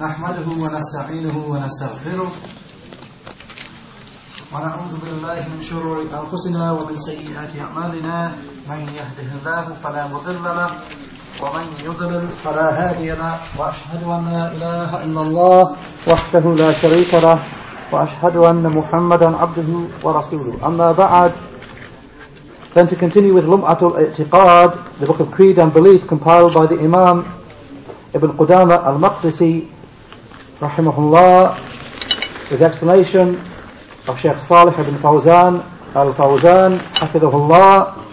نحمده ونستعينه ونستغفره ونعوذ بالله من شرور أنفسنا ومن سيئات أعمالنا. من يهده الله فلا مضل له ومن يضلل فلا هادي له. وأشهد أن لا إله إلا الله وحده لا شريك له وأشهد أن محمدا عبده ورسوله. أما بعد Then to continue with Lum'atul I'tiqad, the book of Creed and Belief compiled by the Imam Ibn Qudama al-Maqdisi, rahimahullah, with explanation of Sheikh Salih ibn Fawzan al-Fawzan, hafidhahullah.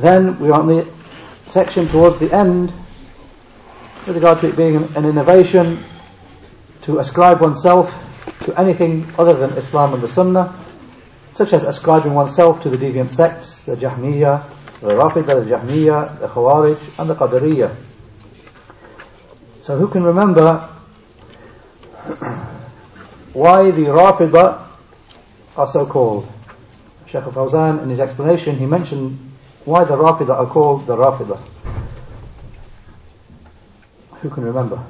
Then we are on the section towards the end with regard to it being an innovation to ascribe oneself to anything other than Islam and the Sunnah such as ascribing oneself to the deviant sects, the Jahmiyyah, the Rafidah, the Jahmiyyah, the Khawarij, and the Qadariyah. So who can remember why the Rafidah are so called? Sheikh Fawzan, in his explanation, he mentioned why the Rafidah are called the Rafidah. Who can remember?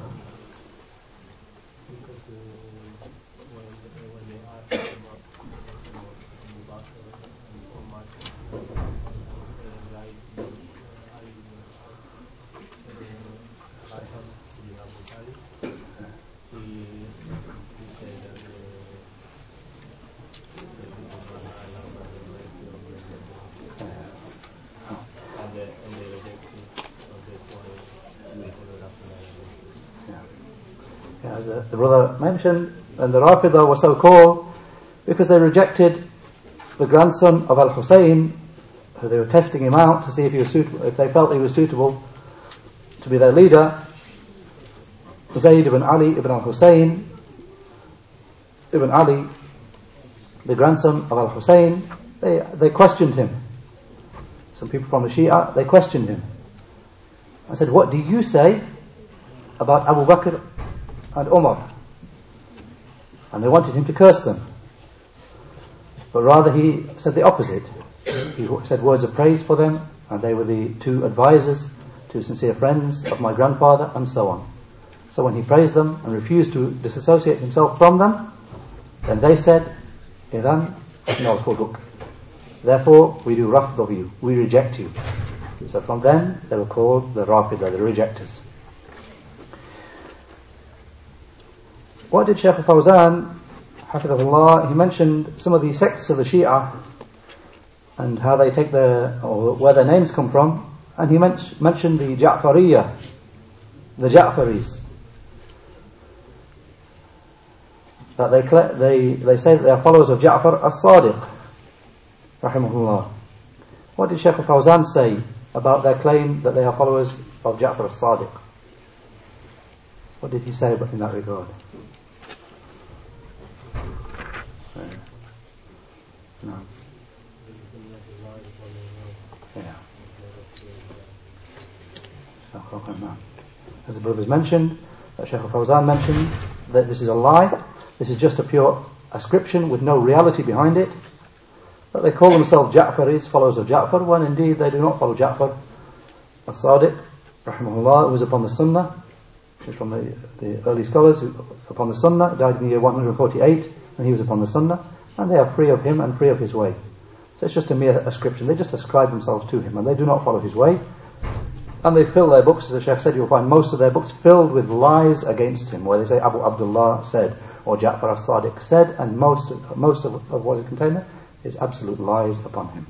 As the, the brother mentioned, and the Rafidah were so called because they rejected the grandson of Al Hussein, who they were testing him out to see if he was suitable, if they felt he was suitable to be their leader. Zayd ibn Ali ibn Al Hussein, ibn Ali, the grandson of Al Hussein, they, they questioned him. Some people from the Shia, they questioned him. I said, What do you say about Abu Bakr and Umar. And they wanted him to curse them. But rather he said the opposite. He said words of praise for them, and they were the two advisors, two sincere friends of my grandfather, and so on. So when he praised them and refused to disassociate himself from them, then they said, Iran no Therefore, we do rafd of you. We reject you. So from then, they were called the Rafidah, the rejectors. What did Shaykh Fawzan, Hafidhullah, he mentioned some of the sects of the Shia and how they take their, or where their names come from, and he men- mentioned the Ja'fariyah, the Ja'faris. That they, they, they say that they are followers of Ja'far as-Sadiq, rahimahullah. What did Shaykh Fawzan say about their claim that they are followers of Ja'far as-Sadiq? What did he say in that regard? No. Yeah. As the brothers mentioned, that Sheikh Fawzan mentioned, that this is a lie. This is just a pure ascription with no reality behind it. That they call themselves Ja'faris, followers of Ja'far, when indeed they do not follow Ja'far. As-Sadiq, rahimahullah, was upon the Sunnah, is from the, the early scholars, upon the Sunnah, died in the year 148, and he was upon the Sunnah and they are free of him and free of his way. So it's just a mere ascription. They just ascribe themselves to him and they do not follow his way. And they fill their books, as the Sheikh said, you'll find most of their books filled with lies against him, where they say Abu Abdullah said, or Ja'far as-Sadiq said, and most of, most of, of what is contained there is absolute lies upon him.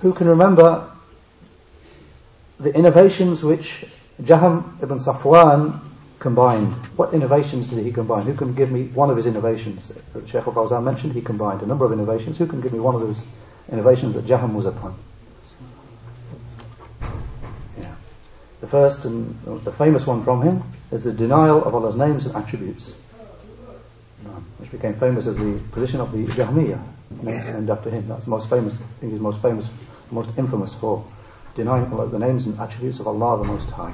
Who can remember the innovations which Jaham ibn Safwan combined. What innovations did he combine? Who can give me one of his innovations? Sheikh al-Fawzan mentioned, he combined a number of innovations. Who can give me one of those innovations that Jaham was upon? Yeah. The first and the famous one from him is the denial of Allah's names and attributes, um, which became famous as the position of the Jahmiyyah, named after him. That's the most famous, I think he's most famous, most infamous for denying the names and attributes of Allah the Most High.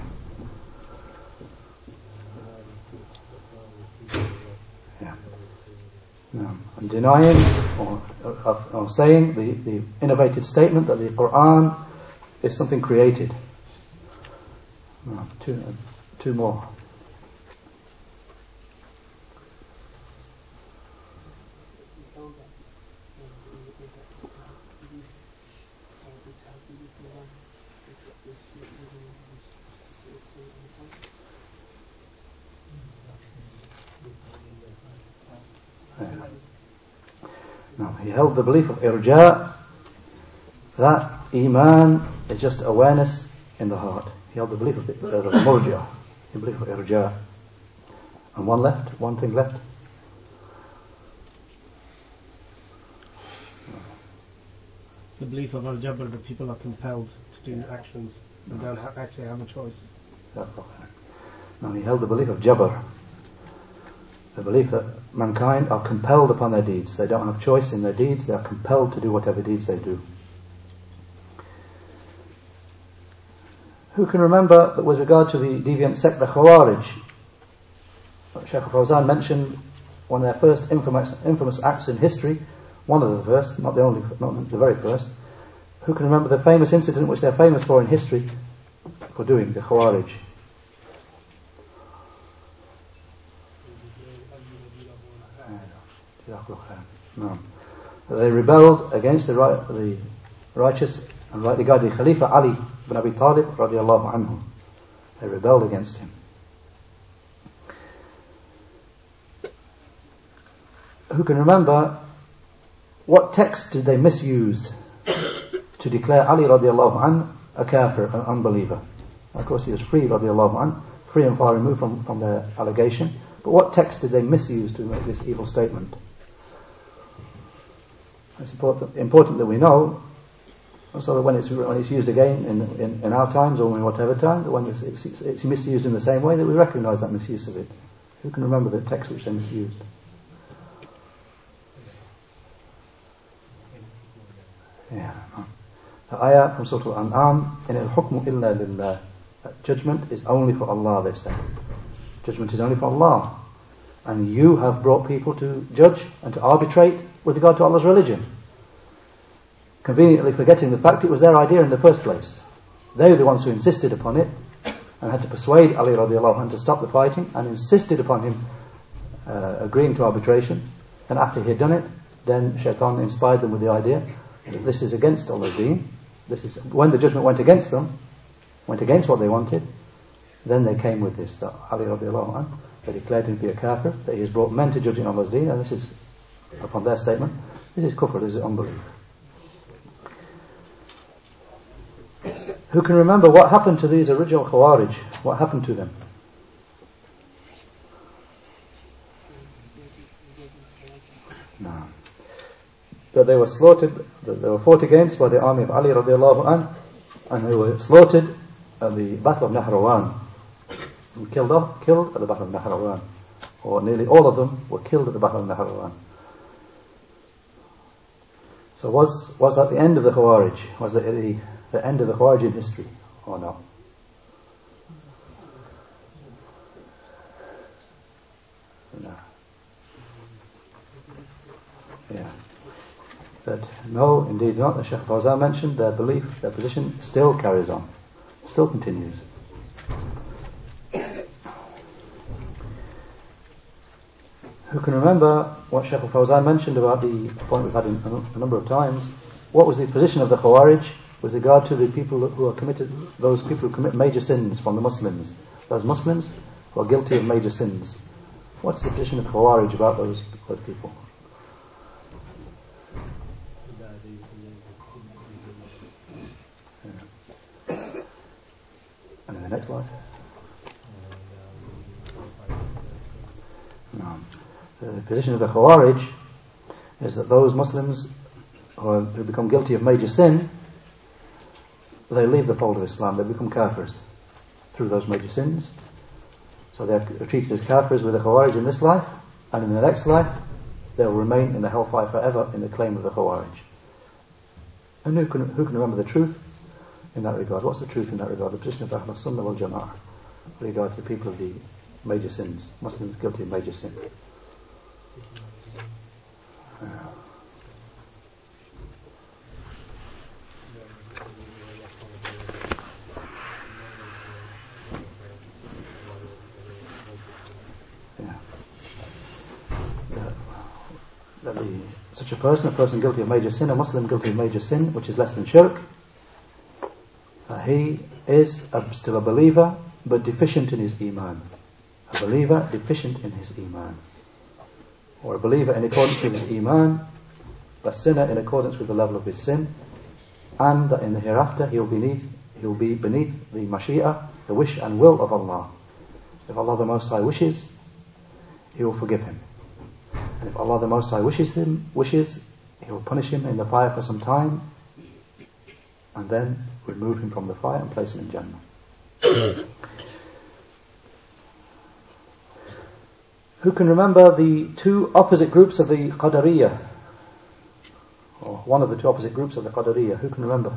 And denying or, saying the, the innovated statement that the Quran is something created. No, two, uh, two more. Now, he held the belief of irja, that iman is just awareness in the heart. He held the belief of the, uh, the murja, the belief of irja. And one left, one thing left. The belief of al-jabr that people are compelled to do actions and don't ha- actually have a choice. Now he held the belief of jabr, the belief that mankind are compelled upon their deeds. They don't have choice in their deeds, they are compelled to do whatever deeds they do. Who can remember that with regard to the deviant sect, the Khawarij, Sheikh Fawzan mentioned one of their first infamous, infamous acts in history, one of the first, not the only, not the very first. Who can remember the famous incident which they're famous for in history for doing, the Khawarij? No. They rebelled against the, right, the righteous and rightly guided Khalifa Ali ibn Abi Talib radiallahu anhu. They rebelled against him. Who can remember what text did they misuse to declare Ali radiallahu anhu a kafir, an unbeliever? Of course, he was free radiallahu anhu, free and far removed from, from their allegation. But what text did they misuse to make this evil statement? It's important, important that we know, so that when it's, when it's used again in, in, in our times or in whatever time, that when it's, it's, it's misused in the same way, that we recognize that misuse of it. Who can remember the text which they misused? Yeah. The ayah from Surah Al-An'am, in al-hukmu illa lillah. Judgment is only for Allah, they say. Judgment is only for Allah. And you have brought people to judge and to arbitrate with regard to Allah's religion. Conveniently forgetting the fact it was their idea in the first place. They were the ones who insisted upon it and had to persuade Ali radiallahu anh to stop the fighting and insisted upon him uh, agreeing to arbitration. And after he had done it, then Shaitan inspired them with the idea that this is against Allah's deen. This is when the judgment went against them, went against what they wanted, then they came with this that Ali radiallahu anh, they declared him to be a kafir, that he has brought men to judging Allah's deen, and this is upon their statement, this is kufr, is unbelief. Who can remember what happened to these original Khawarij? What happened to them? No. That they were slaughtered, that they were fought against by the army of Ali radiallahu anh, and they were slaughtered at the Battle of Nahrawan. Killed off, killed at the Battle of Nahrawan. Or nearly all of them were killed at the Battle of Nahrawan. So was, was that the end of the Khawarij? Was that the, the end of the Khawarij in history? Or not? No. Yeah. But no, indeed not. As Sheikh Fawzan mentioned, their belief, their position still carries on, still continues. Who can remember what Sheikh Fawzan mentioned about the point we've had a number of times? What was the position of the Khawarij with regard to the people who are committed, those people who commit major sins from the Muslims? Those Muslims who are guilty of major sins. What's the position of Khawarij about those, those people? And in the next slide. No. Uh, the position of the Khawarij is that those Muslims who, become guilty of major sin, they leave the fold of Islam, they become kafirs through those major sins. So they're treated as kafirs with the Khawarij in this life, and in the next life, they'll remain in the hellfire forever in the claim of the Khawarij. And who can, who can remember the truth in that regard? What's the truth in that regard? The position of Ahl Sunnah wal Jama'ah regard to the people of the major sins, Muslims guilty of major sin such a person, a person guilty of major sin, a Muslim guilty of major sin, which is less than shirk, uh, he is a, still a believer, but deficient in his iman. A believer deficient in his iman. Or a believer in accordance with his iman, a sinner in accordance with the level of his sin, and that in the hereafter he will be beneath, he will be beneath the mashia, the wish and will of Allah. If Allah the Most High wishes, He will forgive him. And if Allah the Most High wishes him, wishes, He will punish him in the fire for some time, and then remove him from the fire and place him in Jannah. Who can remember the two opposite groups of the Qadariyah? Or one of the two opposite groups of the Qadariyah? Who can remember?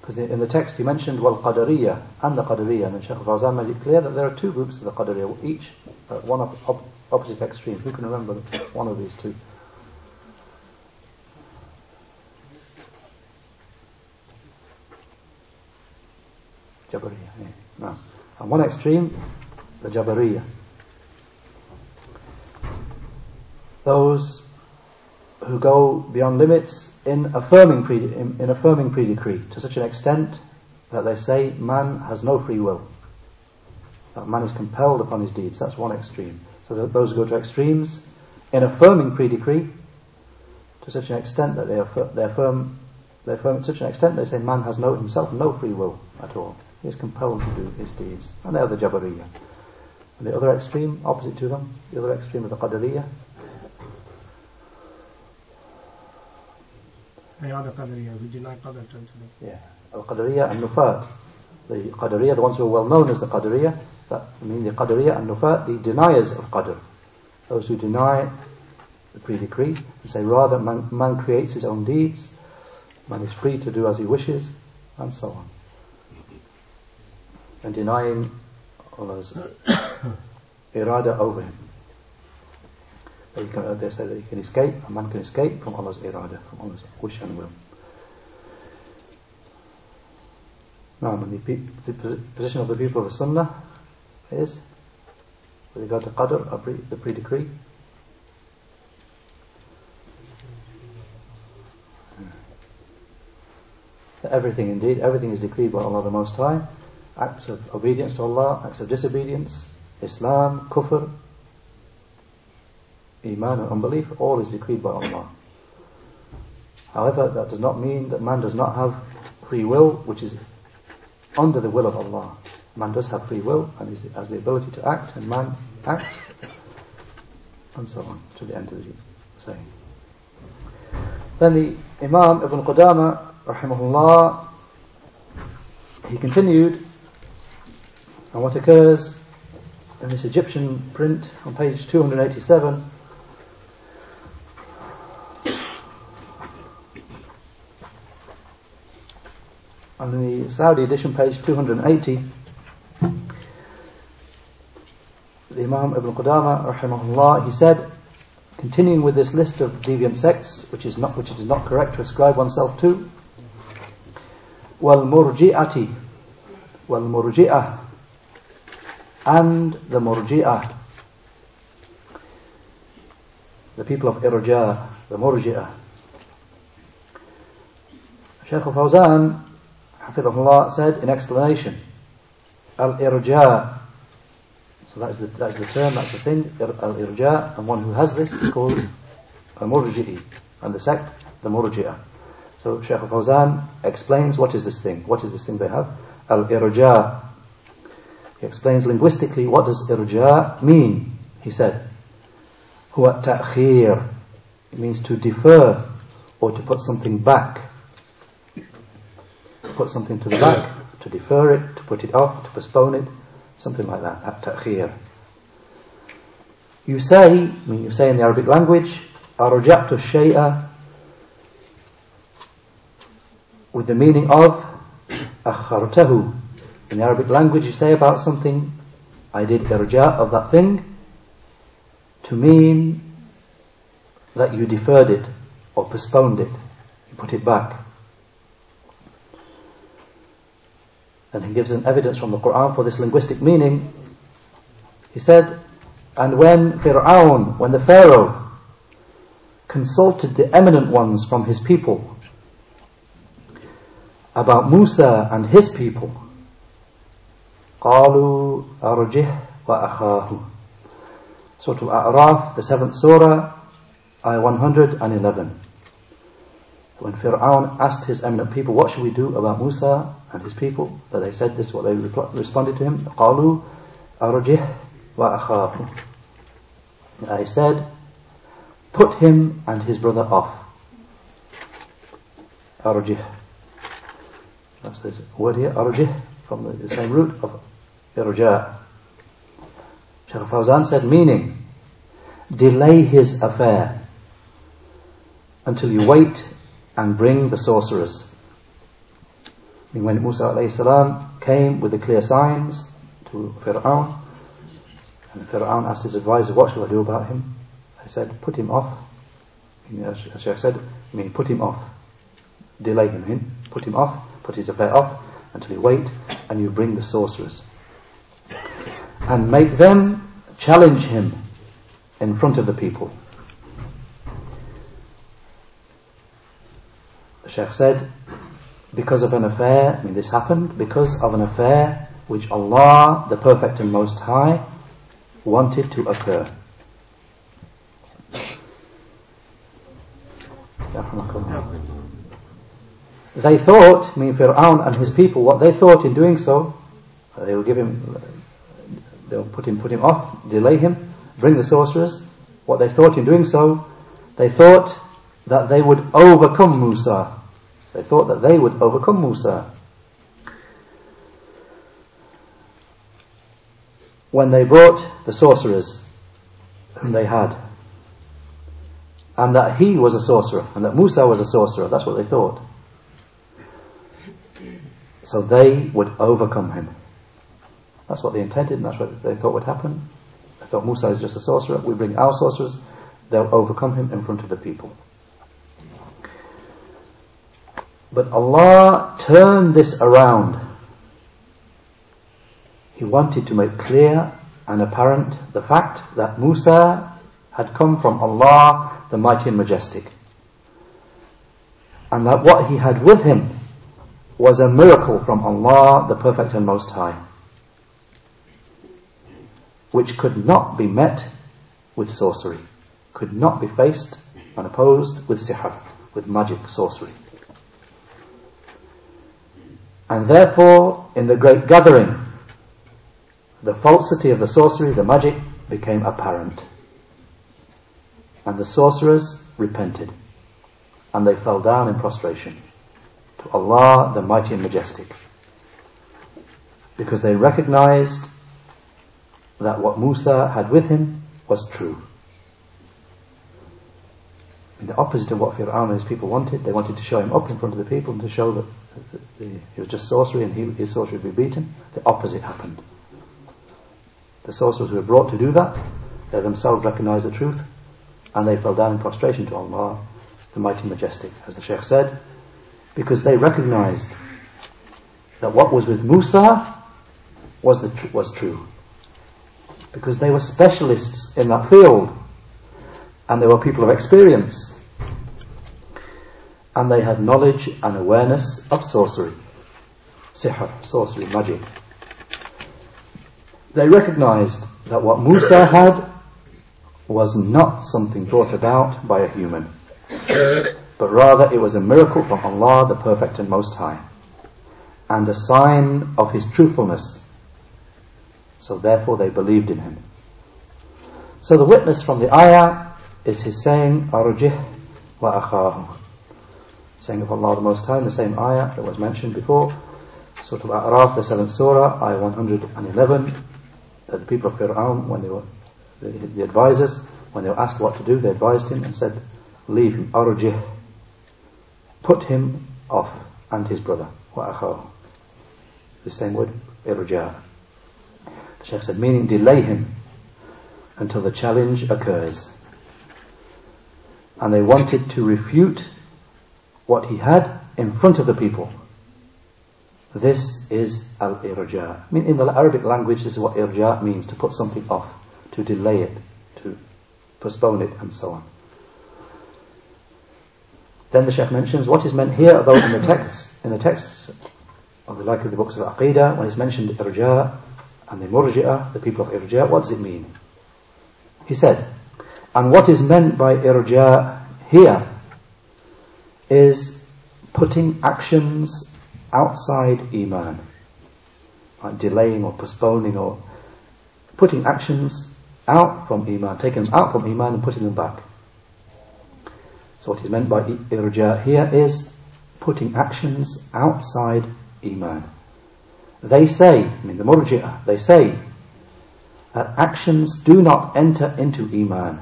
Because in the text he mentioned wal Qadariyah and the Qadariyah, and Shaykh Fawzan made it clear that there are two groups of the Qadariyah, each at one op- op- opposite extreme. Who can remember one of these two? Jabariyah, yeah. No. On one extreme, the Jabariyah. Those who go beyond limits in affirming pre- in, in affirming pre-decree to such an extent that they say man has no free will. That man is compelled upon his deeds. That's one extreme. So those who go to extremes in affirming pre-decree to such an extent that they, affirm, they affirm they affirm to such an extent they say man has no himself no free will at all. He is compelled to do his deeds. And they are the Jabariyah. And the other extreme, opposite to them, the other extreme of the Qadariyah. They are the Qadariyah who deny Qadar totally. Yeah. Al-Qadariyah and Nufat. The Qadariyah, the ones who are well known as the Qadariyah, that I mean the Qadariyah and Nufat, the deniers of Qadr. Those who deny the pre-decree and say rather man, man creates his own deeds, man is free to do as he wishes, and so on and denying Allah's irada over him. They, can, uh, they say that he can escape, a man can escape from Allah's irada, from Allah's wish and will. Now, the, the position of the people of the Sunnah is, with regard to Qadr, the pre-decree, everything indeed, everything is decreed by Allah the Most High, acts of obedience to Allah, acts of disobedience, Islam, kufr, iman and unbelief, all is decreed by Allah. However, that does not mean that man does not have free will, which is under the will of Allah. Man does have free will and has the ability to act, and man acts, and so on, to the end of the saying. Then the Imam Ibn Qudama, rahimahullah, he continued and what occurs in this Egyptian print on page 287 on the Saudi edition, page 280, the Imam Ibn Qudama, rahimahullah, he said, continuing with this list of deviant sects, which is not which it is not correct to ascribe oneself to, wal murji'ati, wal murji'ah, and the Murji'ah, the people of Irja, the Murji'ah. Shaykh al-Fawzan, Hafidhullah, said in explanation, Al-Irja, so that's the, that's the term, that's the thing, Al-Irja, and one who has this is called a Murji'i, and the sect, the Murji'ah. So Shaykh al-Fawzan explains what is this thing, what is this thing they have? Al-Irja, he explains linguistically what does irja mean. He said, huwa ta'khir. It means to defer or to put something back. To put something to the back, to defer it, to put it off, to postpone it, something like that. At ta'khir. You say, I mean you say in the Arabic language, arja'tu shay'a with the meaning of akhartahu in the Arabic language, you say about something, I did irja of that thing, to mean that you deferred it or postponed it, you put it back. And he gives an evidence from the Quran for this linguistic meaning. He said, And when Fir'aun, when the Pharaoh consulted the eminent ones from his people about Musa and his people, قالوا أرجه وأخاه Surah Al-A'raf, the seventh surah, ayah 111. When Fir'aun asked his eminent people, what should we do about Musa and his people? That they said this, what they responded to him, قالوا أرجه وأخاه I said, put him and his brother off. Arjih. That's the word here, arjih, from the, the same root of irja. Shaykh Fawzan said, meaning, delay his affair until you wait and bring the sorcerers. when Musa salam came with the clear signs to Fir'aun, and Fir'aun asked his advisor, what shall I do about him? I said, put him off. As Shaykh said, I mean, put him off. Delay him in, put him off, put his affair off until you wait and you bring the sorcerers. And make them challenge him in front of the people. The Shaykh said, because of an affair, I mean this happened, because of an affair which Allah, the Perfect and Most High, wanted to occur. They thought, I mean Fir'aun and his people, what they thought in doing so, they will give him, they'll put him, put him off, delay him, bring the sorcerers. What they thought in doing so, they thought that they would overcome Musa they thought that they would overcome Musa. When they brought the sorcerers whom they had, and that he was a sorcerer, and that Musa was a sorcerer, that's what they thought. So they would overcome him. That's what they intended, and that's what they thought would happen. They thought Musa is just a sorcerer, we bring our sorcerers, they'll overcome him in front of the people. But Allah turned this around. He wanted to make clear and apparent the fact that Musa had come from Allah, the Mighty and Majestic. And that what he had with him was a miracle from Allah, the Perfect and Most High. Which could not be met with sorcery. Could not be faced and opposed with sihr, with magic sorcery. And therefore, in the great gathering, the falsity of the sorcery, the magic, became apparent. And the sorcerers repented. And they fell down in prostration to Allah, the Mighty and Majestic. Because they recognized that what Musa had with him was true. In the opposite of what Fir'aun and his people wanted, they wanted to show him up in front of the people and to show that it was just sorcery and he, his sorcery would be beaten. The opposite happened. The sorcerers who were brought to do that, they themselves recognized the truth and they fell down in prostration to Allah, the Mighty Majestic, as the Sheikh said, because they recognized that what was with Musa was, the was true. Because they were specialists in that field and they were people of experience and they had knowledge and awareness of sorcery, sihr, sorcery, magic. They recognized that what Musa had was not something brought about by a human, but rather it was a miracle from Allah, the Perfect and Most High, and a sign of His truthfulness. So therefore they believed in Him. So the witness from the ayah is his saying, Arujih wa akhahu saying of Allah the Most High the same ayah that was mentioned before, Surah Al-A'raf, the seventh surah, ayah 111, that the people of Fir'aun, when they were, the, the, advisors, when they were asked what to do, they advised him and said, leave him, arujih, put him off, and his brother, wa wa'akhaw. The same word, irja. The Shaykh said, meaning delay him until the challenge occurs. And they wanted to refute what he had in front of the people. This is al-irja. I mean, in the Arabic language, this is what irja means, to put something off, to delay it, to postpone it, and so on. Then the Sheikh mentions what is meant here, though in the text, in the text of the like of the books of Aqidah, when it's mentioned irja and the murji'ah, the people of irja, what does it mean? He said, and what is meant by irja here is putting actions outside iman, like delaying or postponing or putting actions out from iman, taking them out from iman and putting them back. So what is meant by irja here is putting actions outside iman. They say, I mean the murji'ah, they say that actions do not enter into iman.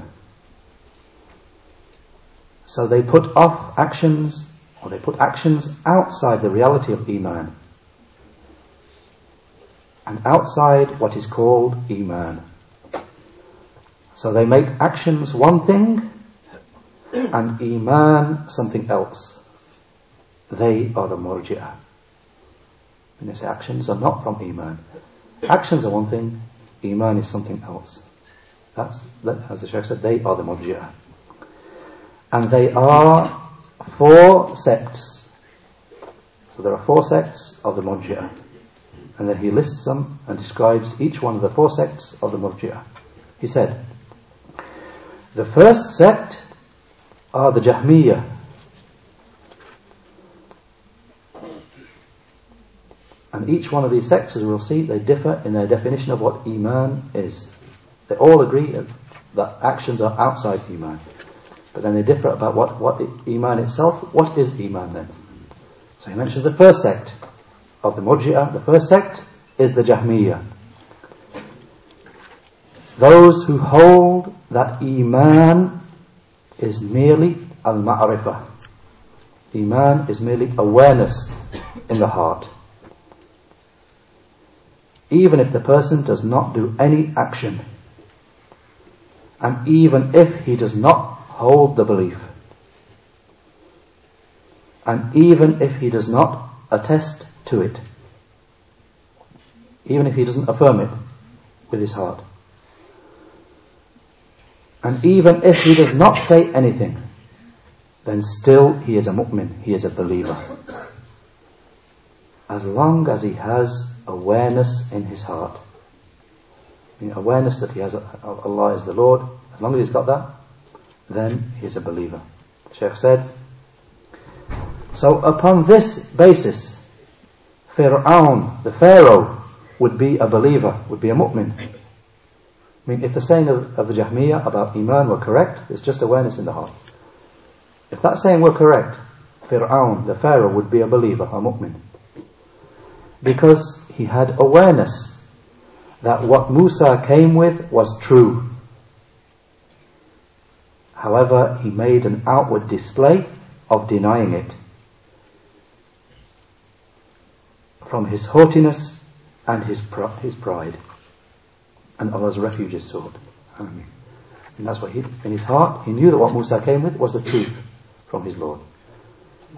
So they put off actions, or they put actions outside the reality of iman. And outside what is called iman. So they make actions one thing, and iman something else. They are the murji'ah. And his actions are not from Iman. Actions are one thing, Iman is something else. That's, as the Shaykh said, they are the Murji'ah. And they are four sects. So there are four sects of the Murji'ah. And then he lists them and describes each one of the four sects of the Murji'ah. He said, the first sect are the Jahmiyyah, And each one of these sects, as we'll see, they differ in their definition of what Iman is. They all agree that actions are outside Iman. But then they differ about what, what Iman itself, what is Iman then? So he mentions the first sect of the Murji'ah. The first sect is the Jahmiyyah. Those who hold that Iman is merely al-ma'rifah. Iman is merely awareness in the heart even if the person does not do any action, and even if he does not hold the belief, and even if he does not attest to it, even if he doesn't affirm it with his heart, and even if he does not say anything, then still he is a mu'min, he is a believer. As long as he has awareness in his heart. Awareness that he has Allah is the Lord. As long as he's got that, then he's a believer. Sheikh said, so upon this basis, Fir'aun, the Pharaoh, would be a believer, would be a mu'min. I mean, if the saying of, of the Jahmiyyah about Iman were correct, it's just awareness in the heart. If that saying were correct, Fir'aun, the Pharaoh, would be a believer, a mu'min. Because he had awareness that what Musa came with was true. However, he made an outward display of denying it. From his haughtiness and his, pr- his pride. And Allah's refuge is sought. And that's what he, in his heart, he knew that what Musa came with was the truth from his Lord.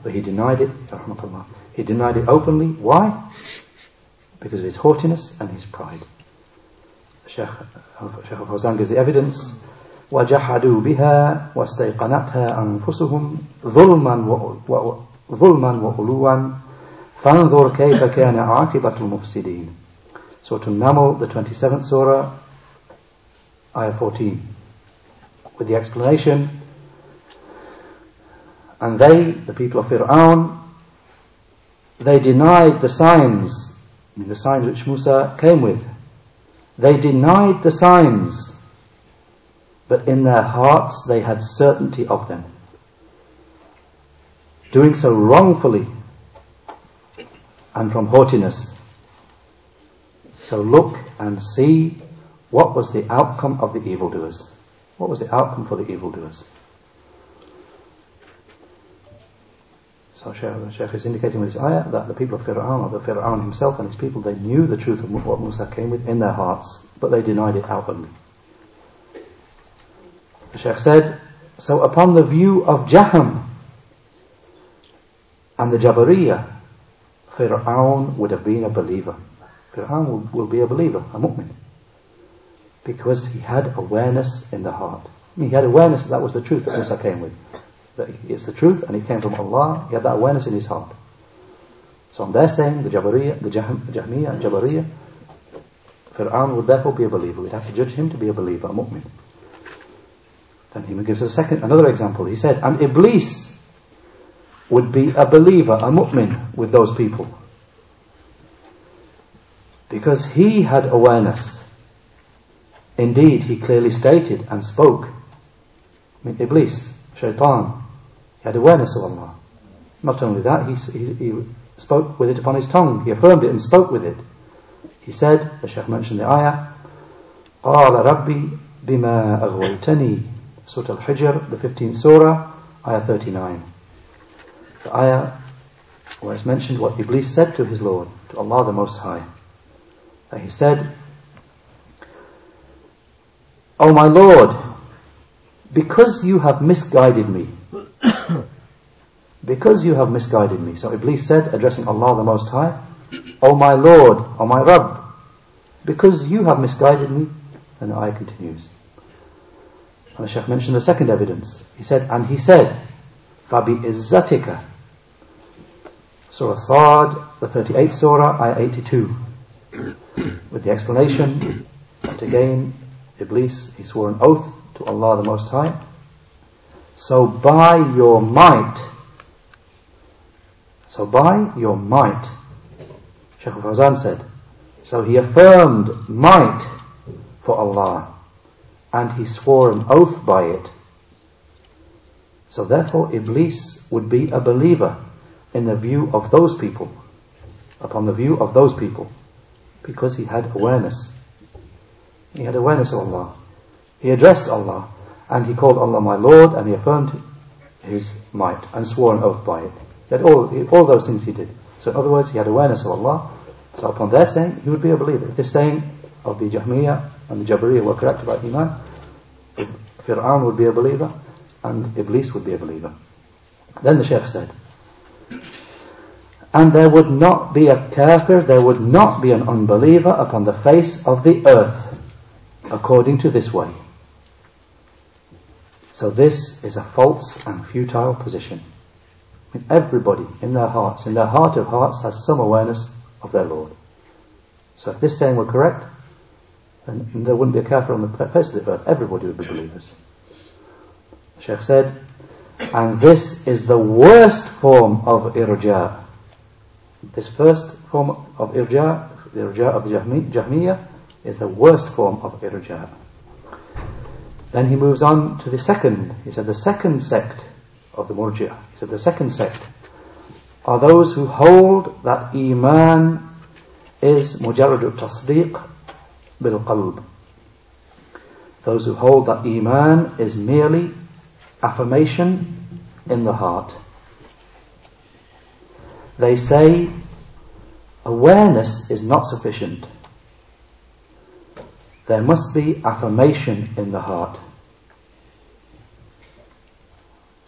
But he denied it, he denied it openly. Why? because of his haughtiness and his pride. Sheikh of, Sheikh of Fawzan gives the evidence. وَجَحَدُوا بِهَا وَاسْتَيْقَنَتْهَا أَنفُسُهُمْ ظُلْمًا ظُلْمًا وَعُلُوًا فَانْظُرْ كَيْفَ كَانَ عَاقِبَةُ الْمُفْسِدِينَ Surah An-Naml, the 27th surah, ayah 14. With the explanation, and they, the people of Fir'aun, they denied the signs Mean, the signs which Musa came with. They denied the signs, but in their hearts they had certainty of them. Doing so wrongfully and from haughtiness. So look and see what was the outcome of the evildoers. What was the outcome for the evildoers? So Shaykh, Shaykh is indicating with this ayah that the people of Fir'aun, or the Fir'aun himself and his people, they knew the truth of what Musa came with in their hearts, but they denied it outwardly. The Shaykh said, so upon the view of Jaham and the Jabariyah, Fir'aun would have been a believer. Fir'aun will, will be a believer, a mu'min. Because he had awareness in the heart. He had awareness that that was the truth that Musa came with. That it's the truth and it came from Allah. He had that awareness in his heart. So they're saying, the Jabariya, the Jahmiyyah and Jabariya, Fir'aun would therefore be a believer. We'd have to judge him to be a believer, a mu'min. Then he gives us a second, another example. He said, and Iblis would be a believer, a mu'min with those people. Because he had awareness. Indeed, he clearly stated and spoke. I mean, Iblis, Shaitan, he had awareness of Allah. Not only that, he, he, he spoke with it upon his tongue. He affirmed it and spoke with it. He said, the Shaykh mentioned the ayah, قال ربي بما أغويتني Surah Al-Hijr, the 15th Surah, ayah 39. The ayah where it's mentioned what Iblis said to his Lord, to Allah the Most High. That he said, O my Lord, because you have misguided me, because you have misguided me. So Iblis said, addressing Allah the Most High, O my Lord, O my Rabb, because you have misguided me, and the ayah continues. And the Shaykh mentioned the second evidence. He said, and he said, Fabi izzatika. Surah Sad, the 38th Surah, Ayah 82. With the explanation that again, Iblis, he swore an oath to Allah the Most High. So by your might, so by your might, Shaykh Fawzan said, so he affirmed might for Allah and he swore an oath by it. So therefore Iblis would be a believer in the view of those people, upon the view of those people, because he had awareness. He had awareness of Allah. He addressed Allah, and he called Allah my Lord, and he affirmed his might, and swore an oath by it. Had all, all those things he did. So in other words, he had awareness of Allah. So upon their saying, he would be a believer. If they're saying of the Jahmiyyah and the Jabariyah were correct about Iman, Fir'aun would be a believer and Iblis would be a believer. Then the Shaykh said, and there would not be a kafir, there would not be an unbeliever upon the face of the earth, according to this way. So this is a false and futile position. Everybody in their hearts, in their heart of hearts, has some awareness of their Lord. So if this saying were correct, and there wouldn't be a kafir on the face of the earth. Everybody would be believers. The Sheikh said, and this is the worst form of irja. This first form of irja, the irja of the Jahmiyyah, is the worst form of irja. Then he moves on to the second. He said the second sect of the Murji'ah to the second sect, are those who hold that Iman is mujarrad tasdeeq bil qalb. Those who hold that Iman is merely affirmation in the heart. They say awareness is not sufficient. There must be affirmation in the heart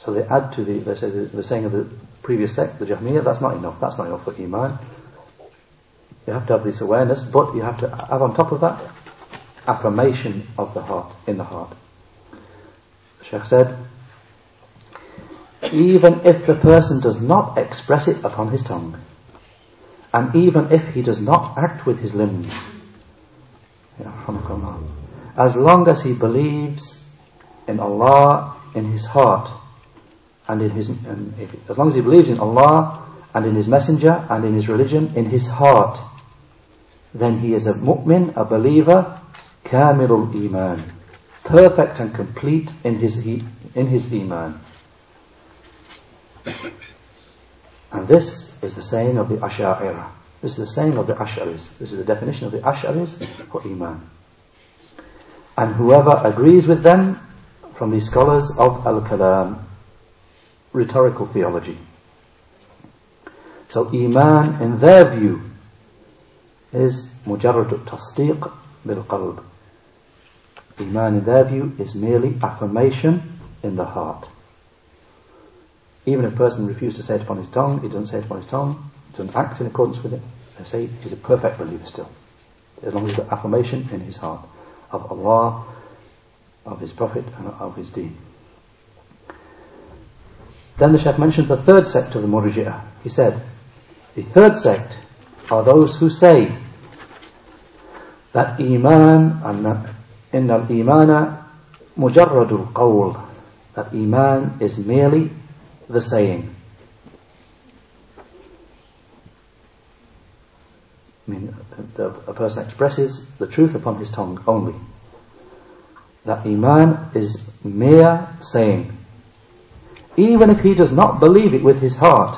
so they add to the they say the, saying of the previous sect the Jahmiyyah that's not enough that's not enough for iman you have to have this awareness, but you have to have on top of that affirmation of the heart, in the heart. The Sheikh said, even if the person does not express it upon his tongue, and even if he does not act with his limbs, as long as he believes in Allah in his heart, and in his, and if, as long as he believes in Allah and in his messenger and in his religion in his heart, then he is a mu'min, a believer, kamilul iman, perfect and complete in his in his iman. And this is the saying of the Ash'ariyah. This is the saying of the Ash'aris. This is the definition of the Ash'aris for iman. And whoever agrees with them from the scholars of Al-Kalam, rhetorical theology. So iman, in their view, is مجرد التصديق بالقلب. Iman in their view is merely affirmation in the heart. Even if a person refuses to say it upon his tongue, he doesn't say it upon his tongue, doesn't act in accordance with it, they say he's a perfect believer still. As long as he's got affirmation in his heart. of Allah, of His Prophet, and of His Deen. Then the Shaykh mentioned the third sect of the Murji'ah. He said, the third sect are those who say that Iman in al-Imana mujarradul qawl that Iman is merely the saying. I mean, the, a person expresses the truth upon his tongue only. That Iman is mere saying. Even if he does not believe it with his heart.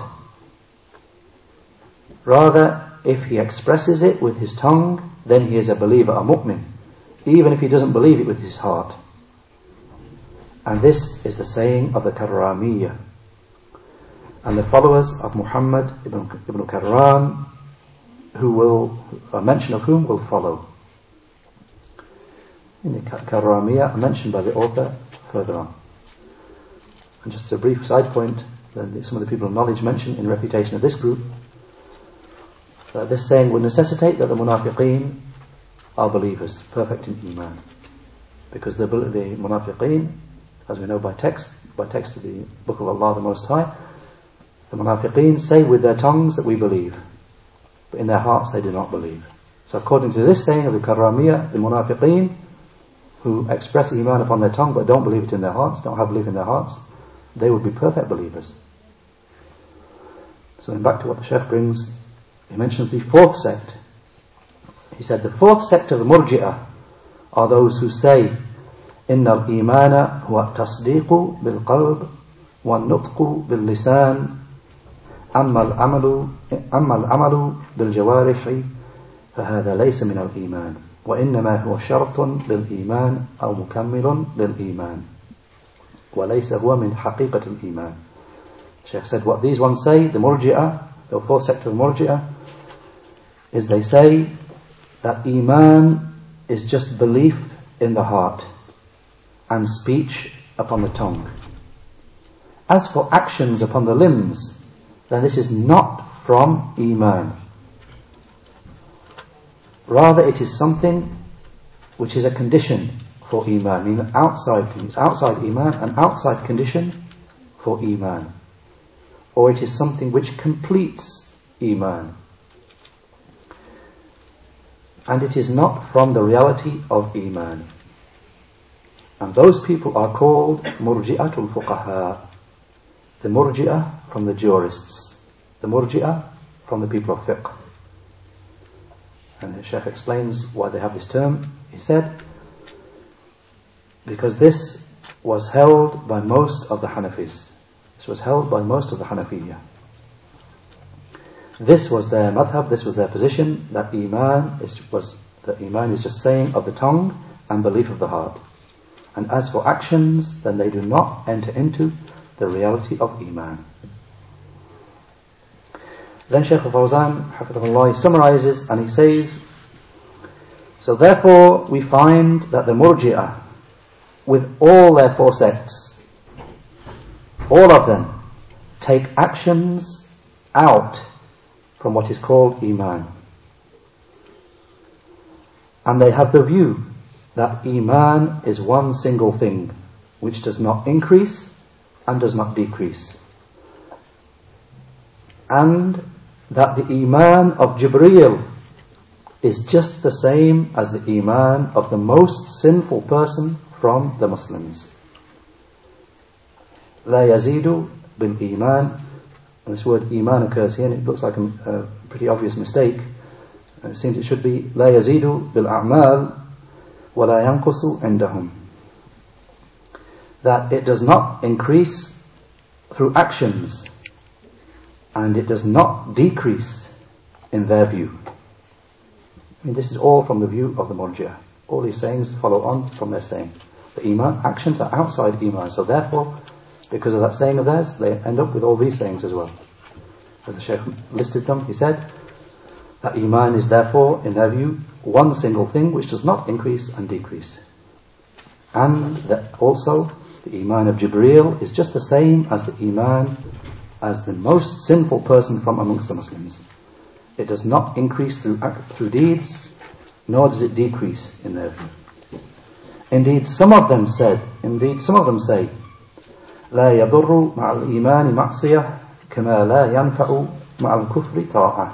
Rather, if he expresses it with his tongue, then he is a believer, a mu'min. Even if he doesn't believe it with his heart. And this is the saying of the Karramiyah. And the followers of Muhammad ibn, ibn Karram, who will, a mention of whom will follow. In the Karramiyah, mentioned by the author further on. And just a brief side point, then some of the people of knowledge mentioned in refutation of this group, uh, that this saying would necessitate that the munafiqeen are believers, perfect in iman. Because the, the munafiqeen as we know by text, by text of the Book of Allah the Most High, the munafiqeen say with their tongues that we believe, but in their hearts they do not believe. So according to this saying of the Karramiyah, the munafiqeen, who express iman upon their tongue but don't believe it in their hearts, don't have belief in their hearts, they would be perfect believers. So back to what the Sheikh brings, he mentions the fourth sect. He said the fourth sect of the Murji'ah are those who say إن الإيمان هو التصديق بالقلب والنطق باللسان أما العمل أما العمل بالجوارح فهذا ليس من الإيمان وإنما هو شرط للإيمان أو مكمل للإيمان وليس هو من حقيقة الإيمان Sheikh said what these ones say, the Murji'ah, the fourth sector of Murji'ah, is they say that Iman is just belief in the heart. and speech upon the tongue. As for actions upon the limbs, then this is not from Iman. Rather, it is something which is a condition for Iman, meaning outside things, outside Iman, an outside condition for Iman. Or it is something which completes Iman. And it is not from the reality of Iman. And those people are called Murji'atul Fuqaha. The Murji'ah from the jurists. The Murji'ah from the people of fiqh. And the Sheikh explains why they have this term. He said, because this was held by most of the Hanafis. This was held by most of the Hanafiya. This was their madhab, this was their position, that Iman is, was, that Iman is just saying of the tongue and belief of the heart. And as for actions, then they do not enter into the reality of Iman. Then Shaykh Hafidhullah, summarizes and he says, So therefore we find that the Murji'ah, with all their four sects, all of them take actions out from what is called Iman. And they have the view that Iman is one single thing which does not increase and does not decrease. And that the Iman of Jibreel is just the same as the Iman of the most sinful person from the Muslims. لا يزيد بالإيمان and this word iman occurs here and it looks like a, a pretty obvious mistake. It seems it should be لا يزيد بالأعمال وَلَا يَنْقُصُ عِنْدَهُمْ That it does not increase through actions and it does not decrease in their view. I mean, this is all from the view of the Murji'ah. All these sayings follow on from their saying. The Iman, actions are outside Iman, so therefore, because of that saying of theirs, they end up with all these things as well. As the Shaykh listed them, he said, that Iman is therefore, in their view, one single thing which does not increase and decrease. And that also the Iman of Jibreel is just the same as the Iman as the most sinful person from amongst the Muslims. It does not increase through, through deeds, nor does it decrease in their view. Indeed, some of them said, indeed, some of them say, لا يضر مع الإيمان معصية كما لا ينفع مع الكفر طاعة.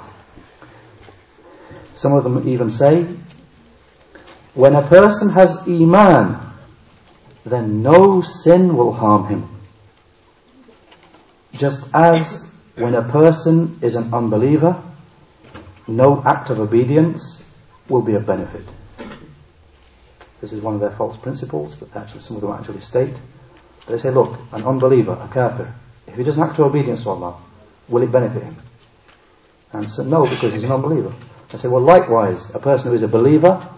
Some of them even say, when a person has Iman, then no sin will harm him. Just as when a person is an unbeliever, no act of obedience will be of benefit. This is one of their false principles that actually some of them actually state. They say, look, an unbeliever, a kafir, if he doesn't act to obedience to Allah, will it benefit him? And so, no, because he's an unbeliever. I say, well, likewise, a person who is a believer,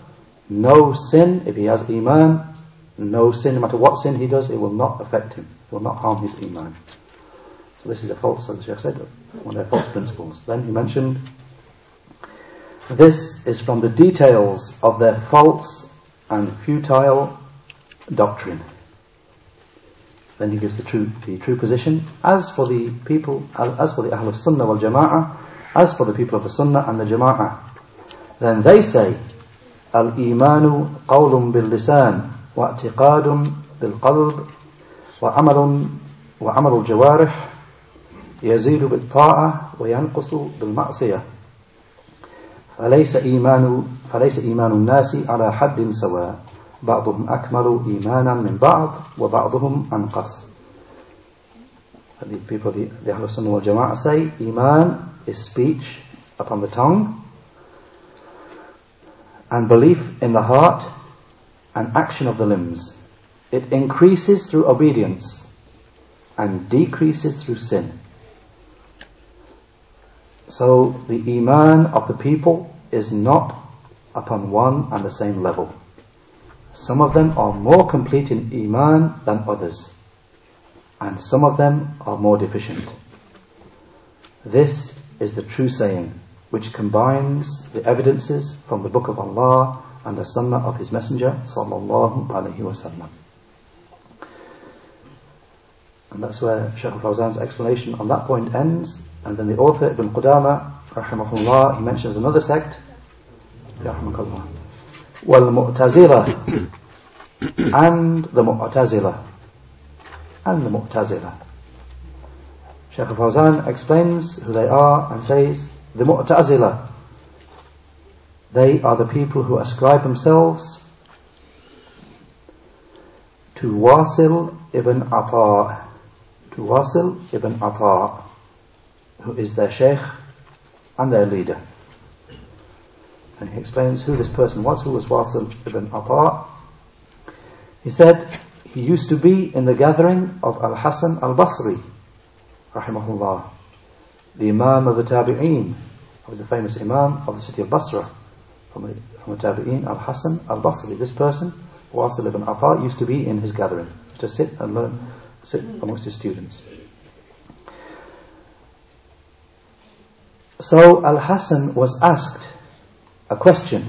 no sin, if he has iman, no sin, no matter what sin he does, it will not affect him, it will not harm his iman. So this is a false, as Sheikh said, one of their false principles. Then he mentioned, this is from the details of their false and futile doctrine. Then he gives the true, the true position. As for the people, as for the Ahl Sunnah wal Jama'ah, as for the people of the Sunnah and the Jama'ah, then they say, الإيمان قول باللسان واعتقاد بالقلب وعمل وعمل الجوارح يزيد بالطاعة وينقص بالمعصية فليس إيمان فليس إيمان الناس على حد سواء بعضهم أكمل إيمانا من بعض وبعضهم أنقص The people, the, the Ahlul Sunnah wal Jama'ah say, Iman is speech upon the tongue, and belief in the heart, and action of the limbs. It increases through obedience, and decreases through sin. So the Iman of the people is not upon one and the same level. Some of them are more complete in Iman than others, and some of them are more deficient. This is the true saying, which combines the evidences from the Book of Allah and the Sunnah of His Messenger sallallahu alaihi wasallam. And that's where Shaykh al-Fawzan's explanation on that point ends. And then the author, Ibn Qudama, rahimahullah, he mentions another sect, rahimahullah, wal-Mu'tazila, and the Mu'tazila, and the Mu'tazila. Shaykh al-Fawzan explains who they are and says, the Mu'tazila, they are the people who ascribe themselves to Wasil ibn Ata, to Wasil ibn Ata, who is their sheikh and their leader. And he explains who this person was, who was Wasil ibn Ata. He said he used to be in the gathering of Al-Hasan al-Basri, rahimahullah, the Imam of the Tabi'een, of the famous Imam of the city of Basra, from the, from the Tabi'een, Al-Hasan al-Basri. This person, Wasil ibn Ata, used to be in his gathering, to sit and learn, amongst his students. So Al-Hasan was asked a question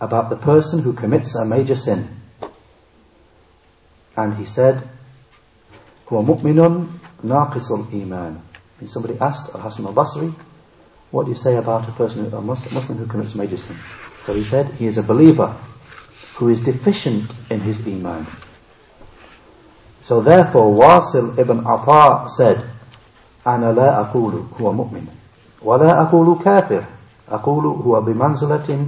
about the person who commits a major sin. And he said, هو مؤمن ناقص الإيمان. And somebody asked Al-Hasan al-Basri, what do you say about a person, a Muslim who commits a major sin? So he said, he is a believer who is deficient in his Iman. So therefore, Wasil ibn Ata said, أنا لا أقول هو مؤمن ولا أقول كافر أقول هو بمنزلة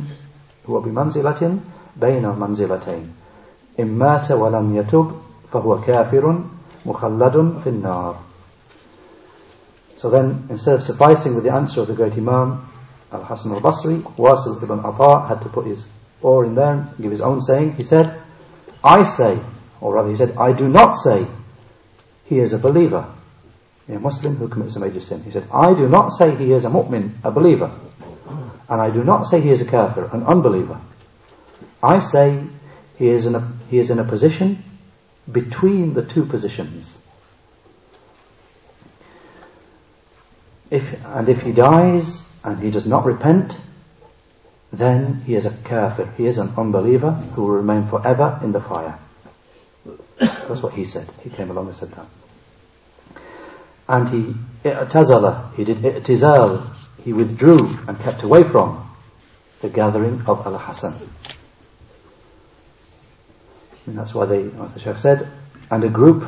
هو بمنزلة بين المنزلتين إن مات ولم يتب فهو كافر مخلد في النار So then, instead of sufficing with the answer of the great Imam Al-Hasan al-Basri, Wasil ibn Ata had to put his oar in there and give his own saying. He said, I say, or rather he said, I do not say he is a believer a Muslim who commits a major sin. He said, I do not say he is a mu'min, a believer. And I do not say he is a kafir, an unbeliever. I say he is in a, he is in a position between the two positions. If, and if he dies and he does not repent, then he is a kafir. He is an unbeliever who will remain forever in the fire. That's what he said. He came along and said that and he i'tazala, he did i'tizal, he withdrew and kept away from the gathering of Al-Hasan. And that's why they, as the Sheikh said, and a group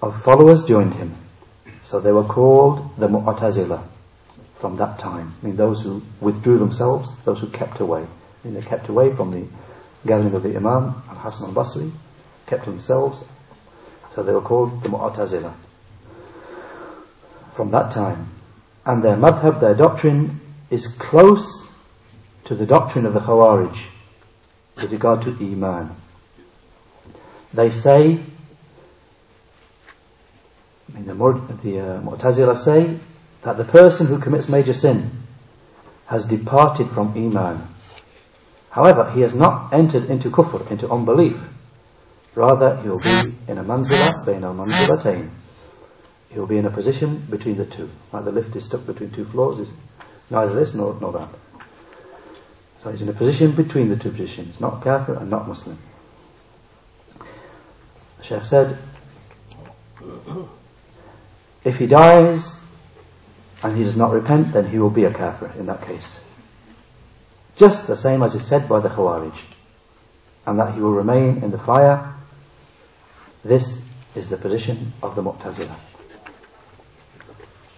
of followers joined him. So they were called the Mu'tazila from that time. I mean, those who withdrew themselves, those who kept away. I mean, they kept away from the gathering of the Imam, Al-Hasan al-Basri, kept themselves. So they were called the Mu'tazila from that time. And their madhab, their doctrine, is close to the doctrine of the Khawarij with regard to Iman. They say, I mean the, the uh, Mu'tazila say that the person who commits major sin has departed from Iman. However, he has not entered into kufr, into unbelief. Rather, he will be in a manzila, bain al manzilatayn. He will be in a position between the two. Like the lift is stuck between two floors, is neither this nor, nor that. So he's in a position between the two positions, not kafir and not Muslim. The Sheikh said, if he dies and he does not repent, then he will be a kafir in that case. Just the same as is said by the Khawarij. And that he will remain in the fire. This is the position of the Mu'tazila.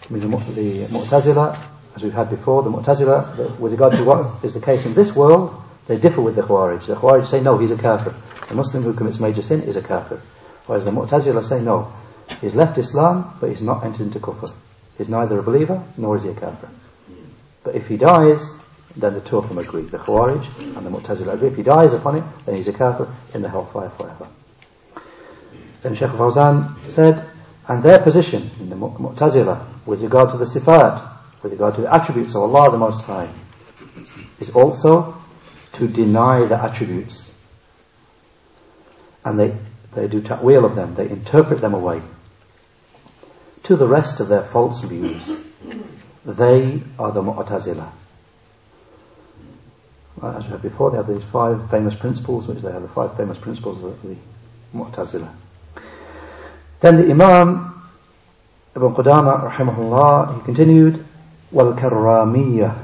I mean, the, the Mu'tazila, as we've had before, the Mu'tazila, with regard to what is the case in this world, they differ with the Khawarij. The Khawarij say, no, he's a kafir. A Muslim who commits major sin is a kafir. Whereas the Mu'tazila say, no, he's left Islam, but he's not entered into kufr. He's neither a believer, nor is he a kafir. But if he dies, then the two of them agree. The Khawarij and the Mu'tazila agree. If he dies upon it, then he's a kafir in the hellfire forever. Then Sheikh Fawzan said, and their position in the Mu'tazila with regard to the sifat, with regard to the attributes of Allah the Most High, is also to deny the attributes. And they, they do ta'wil of them, they interpret them away to the rest of their false views. They are the Mu'tazila. As we had before, they have these five famous principles, which they have the five famous principles of the Mu'tazila. Then the Imam Ibn Qudama, rahimahullah, he continued, wal karramiyah,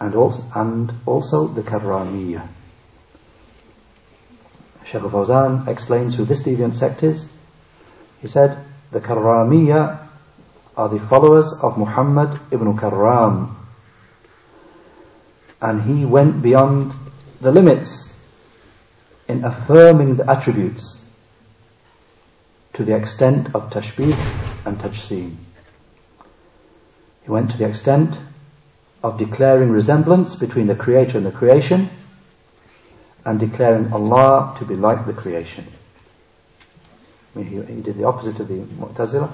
and also, and also the karramiyah. Shaykh Fawzan explains who this deviant sect is. He said, the karramiyah are the followers of Muhammad ibn Karram. And he went beyond the limits in affirming the attributes to the extent of tashbih and tajseem. He went to the extent of declaring resemblance between the creator and the creation and declaring Allah to be like the creation. I mean, he, he did the opposite of the Mu'tazila,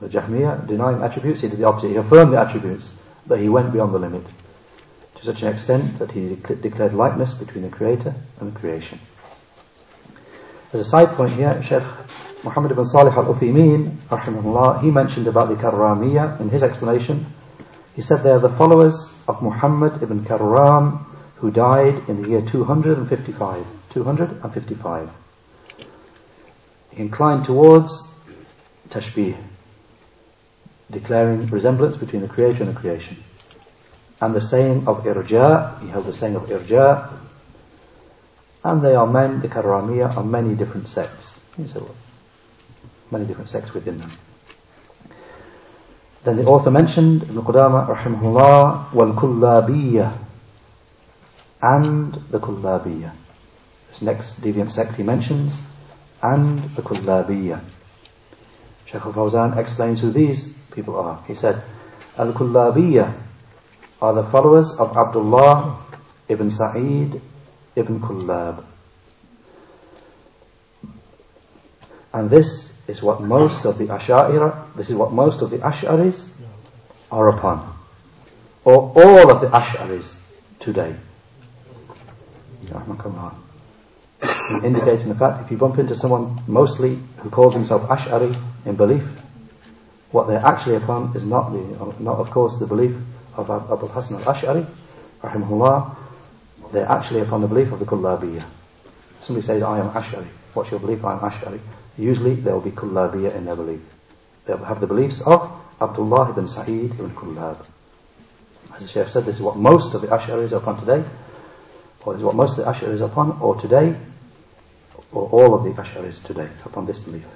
the Jahmiyyah, denying attributes, he did the opposite. He affirmed the attributes, but he went beyond the limit to such an extent that he declared likeness between the creator and the creation. As a side point here, Sheikh Muhammad ibn Salih al-Uthaymeen, rahimahullah, he mentioned about the Karramiyya in his explanation. He said they are the followers of Muhammad ibn Karram who died in the year 255. 255. He inclined towards tashbih, declaring resemblance between the creator and the creation. And the saying of irja, he held the saying of irja, and they are men, the Karamiya, are many different sects. So, many different sects within them. Then the author mentioned, Ibn Qudama, rahimahullah, wal kullabiyya, and the kullabiyya. This next deviant sect he mentions, and the kullabiyya. Shaykh al-Fawzan explains who these people are. He said, Al-Kullabiyya are the followers of Abdullah ibn Sa'id ibn Kullab. And this is what most of the Ash'ari, this is what most of the Ash'aris are upon. Or all of the Ash'aris today. Indicating the fact if you bump into someone mostly who calls himself Ash'ari in belief, what they're actually upon is not the, not of course the belief of Abu Hassan al-Ash'ari, rahimahullah, they're actually upon the belief of the Kullabiyya. Somebody says, I am Ash'ari. What's your belief? I am Ash'ari. Usually there will be Kullabiyya in their belief. They'll have the beliefs of Abdullah ibn Sa'id ibn Kullab. As the Shaykh said, this is what most of the Ash'aris are upon today. or is what most of the Ash'aris are upon, or today, or all of the Ash'aris today upon this belief.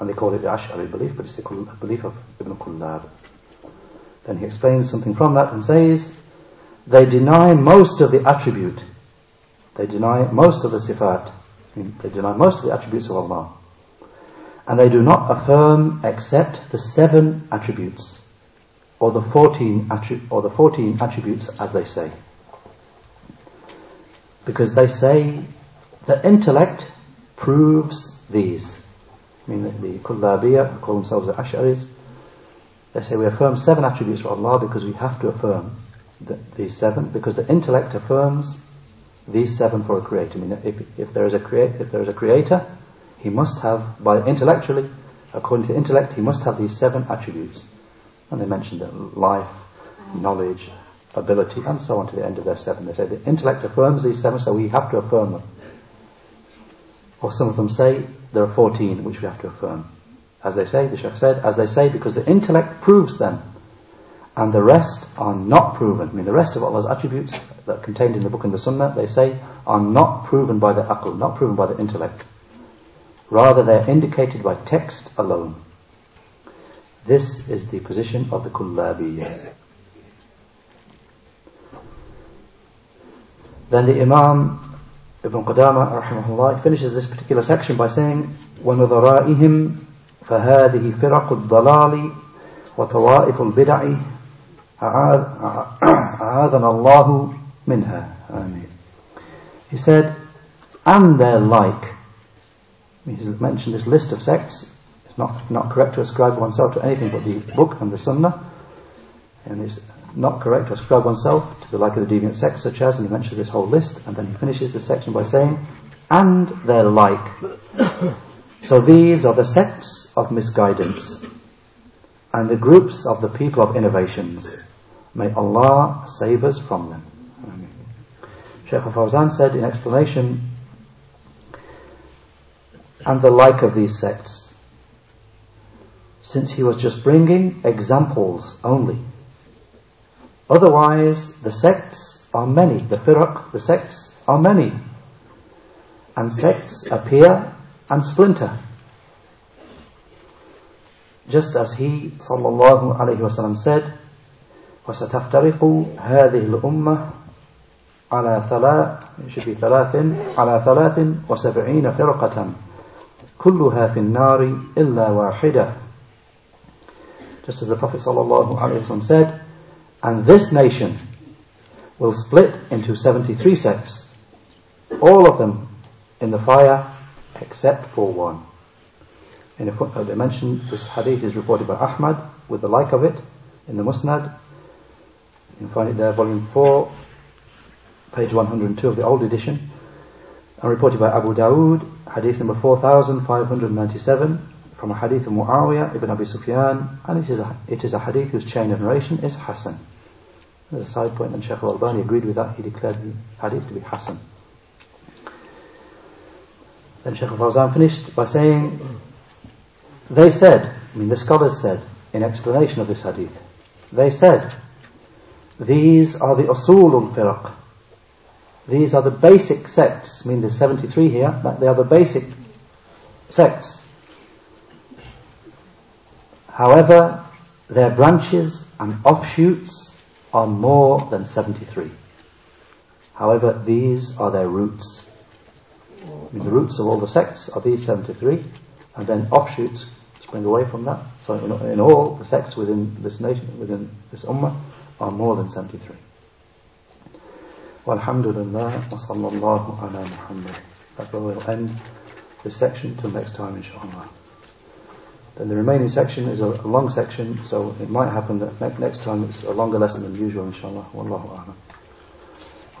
And they call it the Ash'ari belief, but it's the belief of Ibn Kullab. Then he explains something from that and says, they deny most of the attribute. They deny most of the sifat. They deny most of the attributes of Allah. And they do not affirm except the seven attributes, or the fourteen, or the 14 attributes as they say. Because they say the intellect proves these. I mean, the, Kullabiyah, call themselves the Ash'aris, they say we affirm seven attributes for Allah because we have to affirm the, these seven, because the intellect affirms these seven for a creator. I mean, if, if there is a create, if there is a creator, he must have, by intellectually, according to intellect, he must have these seven attributes. And they mentioned that life, knowledge, ability, and so on to the end of their seven. They say the intellect affirms these seven, so we have to affirm them. Or some of them say there are 14 which we have to affirm. As they say, the Sheikh said, as they say, because the intellect proves them, and the rest are not proven. I mean, the rest of Allah's attributes that are contained in the book and the sunnah, they say, are not proven by the aql, not proven by the intellect. Rather, they are indicated by text alone. This is the position of the Kullabiyya. Then the Imam Ibn Qudama rahimahullah finishes this particular section by saying, وَنُظَرَائِهِمْ فَهَذِهِ فِرَقُ الضَّلَالِ وطوائف البدع أعاذنا الله منها آمين He said and their like he's mentioned this list of sects it's not, not correct to ascribe oneself to anything but the book and the sunnah and it's not correct to ascribe oneself to the like of the deviant sects such as, and he mentions this whole list, and then he finishes the section by saying, and their like. so these are the sects of misguidance, and the groups of the people of innovations. May Allah save us from them. Shaykh al-Fawzan said in explanation, and the like of these sects, since he was just bringing examples only Otherwise, the sects are many. The firaq, the sects are many. And sects appear and splinter. Just as he, sallallahu alayhi wasallam, said, وستفترق هذه الأمة على ثلاث should be ثلاث على ثلاث وسبعين فرقة كلها في النار إلا واحدة just as the Prophet sallallahu alaihi wasallam said and this nation will split into 73 sects, all of them in the fire except for one. In a footnote they mention this hadith is reported by Ahmad with the like of it in the Musnad. You can find it there, uh, volume 4, page 102 of the old edition. And reported by Abu Dawood, hadith number 4597, from a hadith of Muawiyah ibn Abi Sufyan, and it is a, it is a hadith whose chain of narration is Hassan. As a side point, and Shaykh al-Albani agreed with that, he declared the hadith to be Hassan. Then Shaykh al-Fawzan finished by saying, they said, I mean the scholars said, in explanation of this hadith, they said, these are the usul al-firaq. These are the basic sects, I mean there's 73 here, but they are the basic sects However, their branches and offshoots are more than 73. However, these are their roots. I mean, the roots of all the sects are these 73, and then offshoots spring away from that. So in, in all, the sects within this nation, within this ummah, are more than 73. Walhamdulillah wa sallallahu ala Muhammad. That's where we'll end this section till next time inshallah. Then the remaining section is a, a long section, so it might happen that ne- next time it's a longer lesson than usual, inshallah. Wallahu a'lam.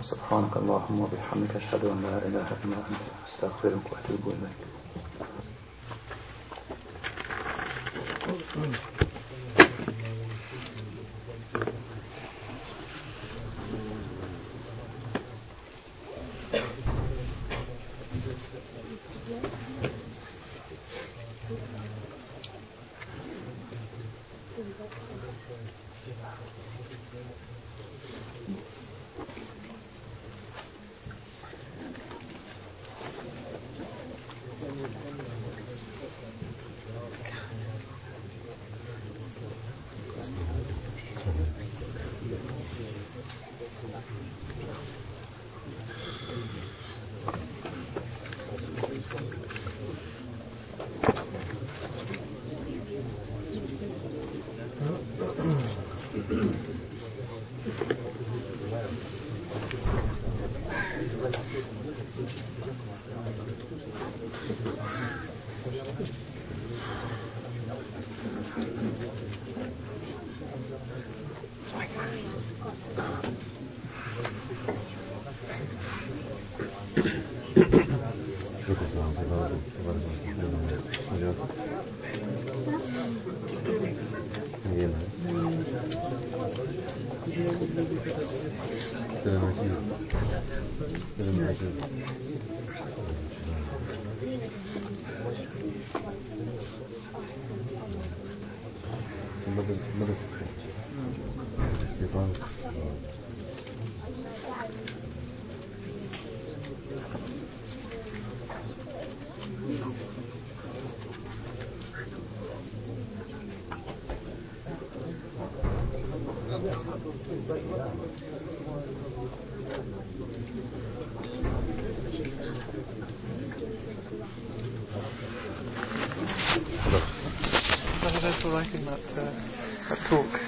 وسبحانك اللهم وبحمدك أشهد أن لا إله إلا أنت أستغفرك وأتوب إليك For writing that, uh, that talk.